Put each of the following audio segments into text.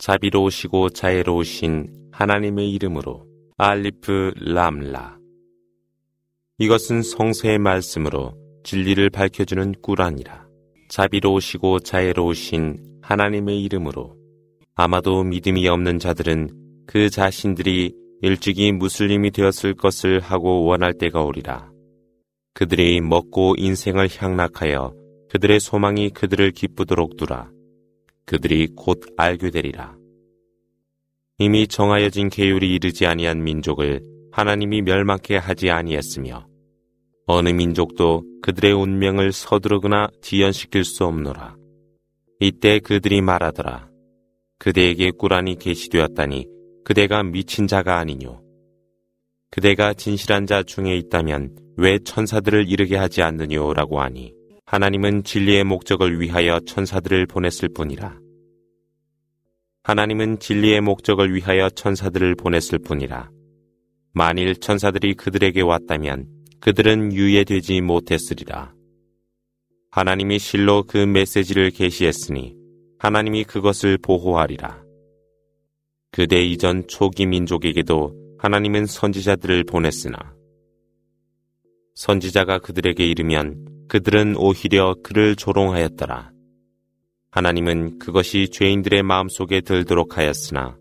자비로우시고 자애로우신 하나님의 이름으로 알리프 람라. 이것은 성서의 말씀으로 진리를 밝혀주는 꾸란이라. 자비로우시고 자애로우신 하나님의 이름으로 아마도 믿음이 없는 자들은 그 자신들이 일찍이 무슬림이 되었을 것을 하고 원할 때가 오리라. 그들이 먹고 인생을 향락하여 그들의 소망이 그들을 기쁘도록 두라. 그들이 곧 알게 되리라. 이미 정하여진 계율이 이르지 아니한 민족을 하나님이 멸망케 하지 아니했으며 어느 민족도 그들의 운명을 서두르거나 지연시킬 수 없노라. 이때 그들이 말하더라. 그대에게 꾸란이 계시되었다니 그대가 미친 자가 아니뇨. 그대가 진실한 자 중에 있다면 왜 천사들을 이르게 하지 않느뇨라고 하니 하나님은 진리의 목적을 위하여 천사들을 보냈을 뿐이라. 하나님은 진리의 목적을 위하여 천사들을 보냈을 뿐이라. 만일 천사들이 그들에게 왔다면 그들은 유예되지 못했으리라. 하나님이 실로 그 메시지를 계시했으니 하나님이 그것을 보호하리라. 그대 이전 초기 민족에게도 하나님은 선지자들을 보냈으나 선지자가 그들에게 이르면 그들은 오히려 그를 조롱하였더라. 하나님은 그것이 죄인들의 마음속에 들도록 하였으나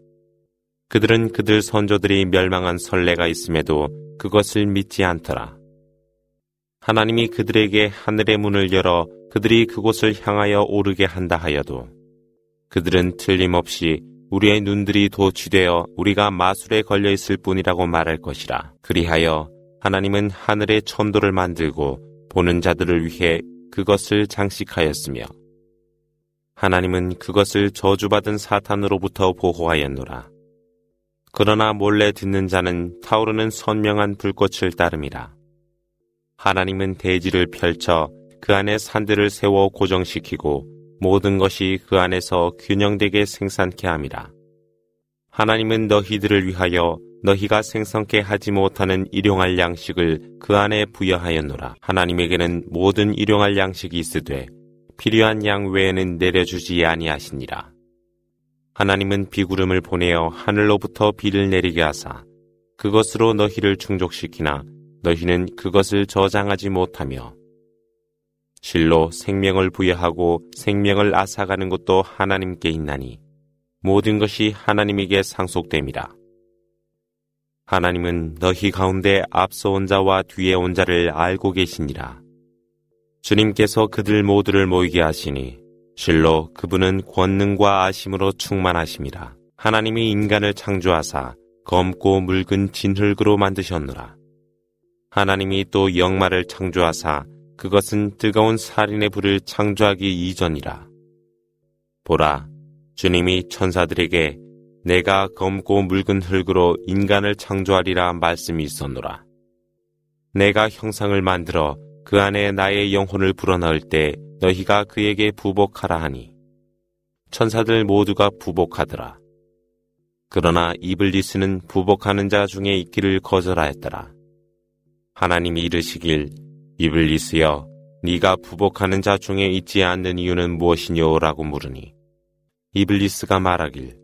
그들은 그들 선조들이 멸망한 선례가 있음에도 그것을 믿지 않더라. 하나님이 그들에게 하늘의 문을 열어 그들이 그곳을 향하여 오르게 한다 하여도 그들은 틀림없이 우리의 눈들이 도취되어 우리가 마술에 걸려 있을 뿐이라고 말할 것이라. 그리하여 하나님은 하늘의 천도를 만들고 보는 자들을 위해 그것을 장식하였으며 하나님은 그것을 저주받은 사탄으로부터 보호하였노라. 그러나 몰래 듣는 자는 타오르는 선명한 불꽃을 따름이라. 하나님은 대지를 펼쳐 그 안에 산들을 세워 고정시키고 모든 것이 그 안에서 균형되게 생산케 함이라. 하나님은 너희들을 위하여 너희가 생성케 하지 못하는 일용할 양식을 그 안에 부여하였노라. 하나님에게는 모든 일용할 양식이 있으되 필요한 양 외에는 내려주지 아니하시니라. 하나님은 비구름을 보내어 하늘로부터 비를 내리게 하사 그것으로 너희를 충족시키나 너희는 그것을 저장하지 못하며 실로 생명을 부여하고 생명을 앗아가는 것도 하나님께 있나니 모든 것이 하나님에게 상속됨이라. 하나님은 너희 가운데 앞서 온 자와 뒤에 온 자를 알고 계시니라. 주님께서 그들 모두를 모이게 하시니 실로 그분은 권능과 아심으로 충만하심이라. 하나님이 인간을 창조하사 검고 묽은 진흙으로 만드셨노라. 하나님이 또 영마를 창조하사 그것은 뜨거운 살인의 불을 창조하기 이전이라. 보라, 주님이 천사들에게 내가 검고 묽은 흙으로 인간을 창조하리라 말씀이 있었노라. 내가 형상을 만들어 그 안에 나의 영혼을 불어넣을 때 너희가 그에게 부복하라 하니 천사들 모두가 부복하더라. 그러나 이블리스는 부복하는 자 중에 있기를 거절하였더라. 하나님이 이르시길 이블리스여 네가 부복하는 자 중에 있지 않는 이유는 무엇이뇨라고 물으니 이블리스가 말하길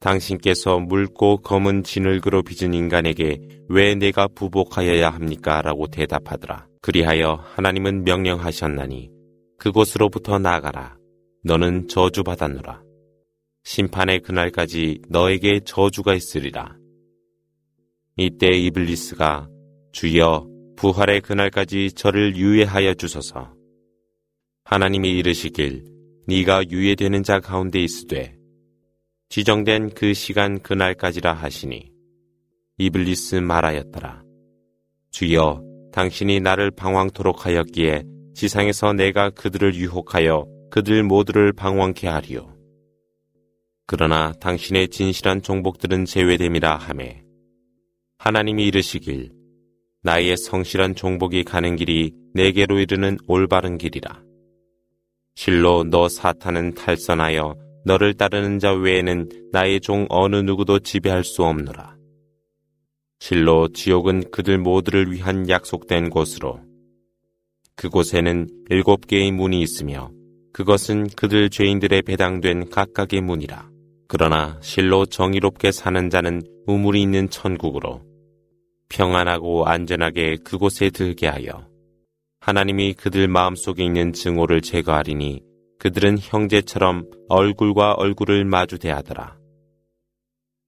당신께서 묽고 검은 진흙으로 빚은 인간에게 왜 내가 부복하여야 합니까? 라고 대답하더라. 그리하여 하나님은 명령하셨나니 그곳으로부터 나가라. 너는 저주받았노라. 심판의 그날까지 너에게 저주가 있으리라. 이때 이블리스가 주여 부활의 그날까지 저를 유예하여 주소서. 하나님이 이르시길 네가 유예되는 자 가운데 있으되 지정된 그 시간 그날까지라 하시니 이블리스 말하였더라. 주여 당신이 나를 방황토록 하였기에 지상에서 내가 그들을 유혹하여 그들 모두를 방황케 하리요. 그러나 당신의 진실한 종복들은 제외됨이라 하매 하나님이 이르시길 나의 성실한 종복이 가는 길이 내게로 이르는 올바른 길이라. 실로 너 사탄은 탈선하여 너를 따르는 자 외에는 나의 종 어느 누구도 지배할 수 없노라. 실로 지옥은 그들 모두를 위한 약속된 곳으로 그곳에는 일곱 개의 문이 있으며 그것은 그들 죄인들의 배당된 각각의 문이라. 그러나 실로 정의롭게 사는 자는 우물이 있는 천국으로 평안하고 안전하게 그곳에 들게 하여 하나님이 그들 마음속에 있는 증오를 제거하리니 그들은 형제처럼 얼굴과 얼굴을 마주 대하더라.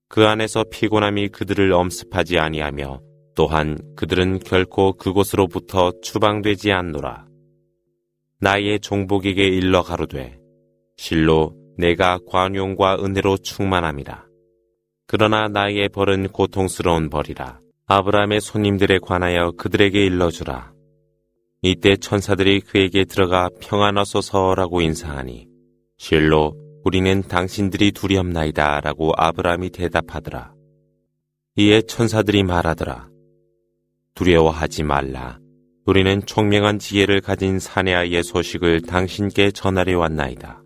그 안에서 피곤함이 그들을 엄습하지 아니하며 또한 그들은 결코 그곳으로부터 추방되지 않노라. 나의 종복에게 일러 가로되 실로 내가 관용과 은혜로 충만함이라. 그러나 나의 벌은 고통스러운 벌이라. 아브라함의 손님들에 관하여 그들에게 일러주라. 이때 천사들이 그에게 들어가 평안하소서라고 인사하니 실로 우리는 당신들이 두렵나이다 라고 아브라함이 대답하더라. 이에 천사들이 말하더라. 두려워하지 말라. 우리는 총명한 지혜를 가진 사내아의 소식을 당신께 전하려 왔나이다.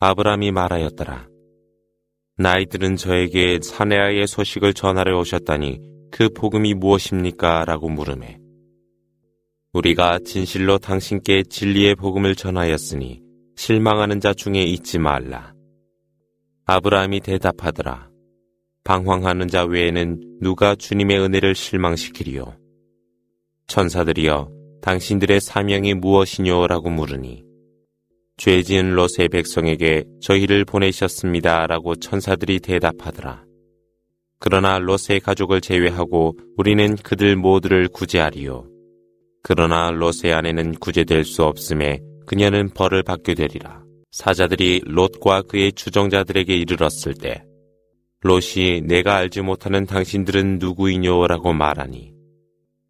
아브라함이 말하였더라. 나이들은 저에게 사내아의 소식을 전하려 오셨다니 그 복음이 무엇입니까? 라고 물음에 우리가 진실로 당신께 진리의 복음을 전하였으니 실망하는 자 중에 있지 말라. 아브라함이 대답하더라. 방황하는 자 외에는 누가 주님의 은혜를 실망시키리요? 천사들이여, 당신들의 사명이 무엇이뇨? 라고 물으니, 죄 지은 롯의 백성에게 저희를 보내셨습니다. 라고 천사들이 대답하더라. 그러나 롯의 가족을 제외하고 우리는 그들 모두를 구제하리요. 그러나 롯의 아내는 구제될 수 없음에 그녀는 벌을 받게 되리라. 사자들이 롯과 그의 추종자들에게 이르렀을 때 롯이 내가 알지 못하는 당신들은 누구이뇨라고 말하니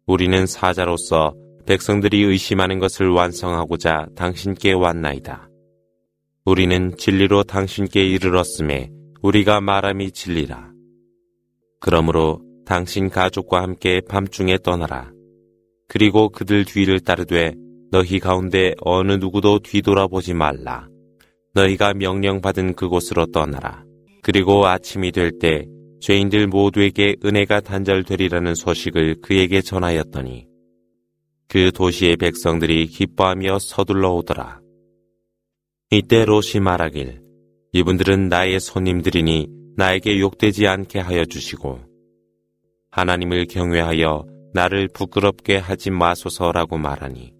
우리는 사자로서 백성들이 의심하는 것을 완성하고자 당신께 왔나이다. 우리는 진리로 당신께 이르렀음에 우리가 말함이 진리라. 그러므로 당신 가족과 함께 밤중에 떠나라. 그리고 그들 뒤를 따르되 너희 가운데 어느 누구도 뒤돌아보지 말라. 너희가 명령받은 그곳으로 떠나라. 그리고 아침이 될 때 죄인들 모두에게 은혜가 단절되리라는 소식을 그에게 전하였더니 그 도시의 백성들이 기뻐하며 서둘러 오더라. 이때 롯이 말하길 이분들은 나의 손님들이니 나에게 욕되지 않게 하여 주시고 하나님을 경외하여 나를 부끄럽게 하지 마소서라고 말하니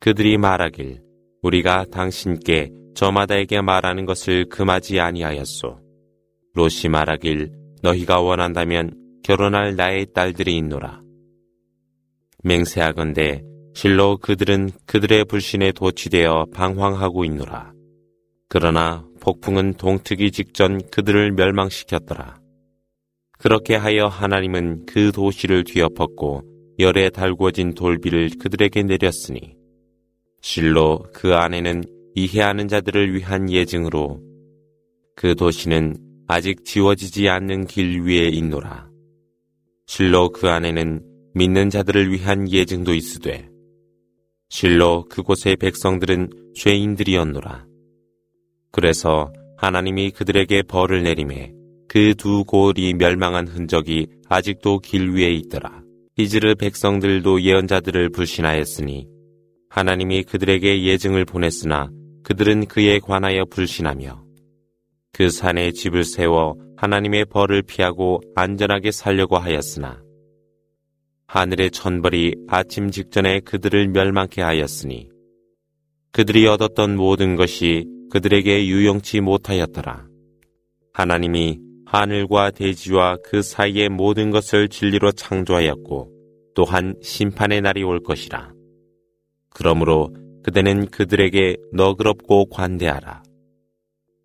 그들이 말하길 우리가 당신께 저마다에게 말하는 것을 금하지 아니하였소. 롯이 말하길 너희가 원한다면 결혼할 나의 딸들이 있노라. 맹세하건대 실로 그들은 그들의 불신에 도취되어 방황하고 있노라. 그러나 폭풍은 동트기 직전 그들을 멸망시켰더라. 그렇게 하여 하나님은 그 도시를 뒤엎었고 열에 달구어진 돌비를 그들에게 내렸으니 실로 그 안에는 이해하는 자들을 위한 예증으로 그 도시는 아직 지워지지 않는 길 위에 있노라. 실로 그 안에는 믿는 자들을 위한 예증도 있으되 실로 그곳의 백성들은 죄인들이었노라. 그래서 하나님이 그들에게 벌을 내림에 그두 골이 멸망한 흔적이 아직도 길 위에 있더라. 이즈르 백성들도 예언자들을 불신하였으니 하나님이 그들에게 예증을 보냈으나 그들은 그에 관하여 불신하며 그 산에 집을 세워 하나님의 벌을 피하고 안전하게 살려고 하였으나 하늘의 천벌이 아침 직전에 그들을 멸망케 하였으니 그들이 얻었던 모든 것이 그들에게 유용치 못하였더라. 하나님이 하늘과 대지와 그 사이의 모든 것을 진리로 창조하였고 또한 심판의 날이 올 것이라. 그러므로 그대는 그들에게 너그럽고 관대하라.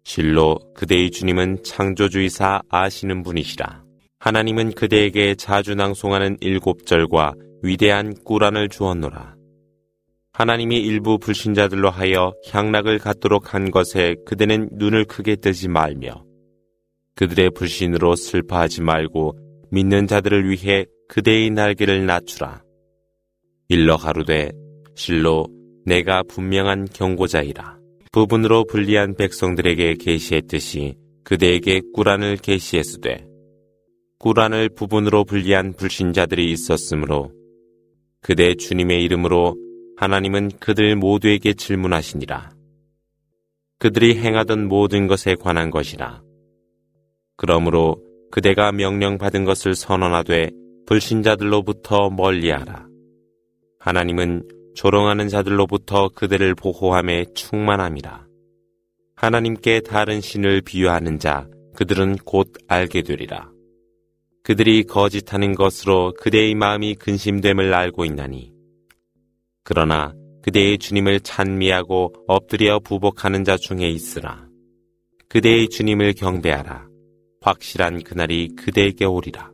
실로 그대의 주님은 창조주의사 아시는 분이시라. 하나님은 그대에게 자주 낭송하는 일곱 절과 위대한 꾸란을 주었노라. 하나님이 일부 불신자들로 하여 향락을 갖도록 한 것에 그대는 눈을 크게 뜨지 말며 그들의 불신으로 슬퍼하지 말고 믿는 자들을 위해 그대의 날개를 낮추라. 일러 가루되 실로 내가 분명한 경고자이라. 부분으로 불리한 백성들에게 계시했듯이 그대에게 꾸란을 계시했으되 꾸란을 부분으로 불리한 불신자들이 있었으므로 그대 주님의 이름으로 하나님은 그들 모두에게 질문하시니라. 그들이 행하던 모든 것에 관한 것이라. 그러므로 그대가 명령받은 것을 선언하되 불신자들로부터 멀리하라. 하나님은 조롱하는 자들로부터 그들을 보호함에 충만함이라. 하나님께 다른 신을 비유하는 자 그들은 곧 알게 되리라. 그들이 거짓하는 것으로 그대의 마음이 근심됨을 알고 있나니. 그러나 그대의 주님을 찬미하고 엎드려 부복하는 자 중에 있으라. 그대의 주님을 경배하라. 확실한 그날이 그대에게 오리라.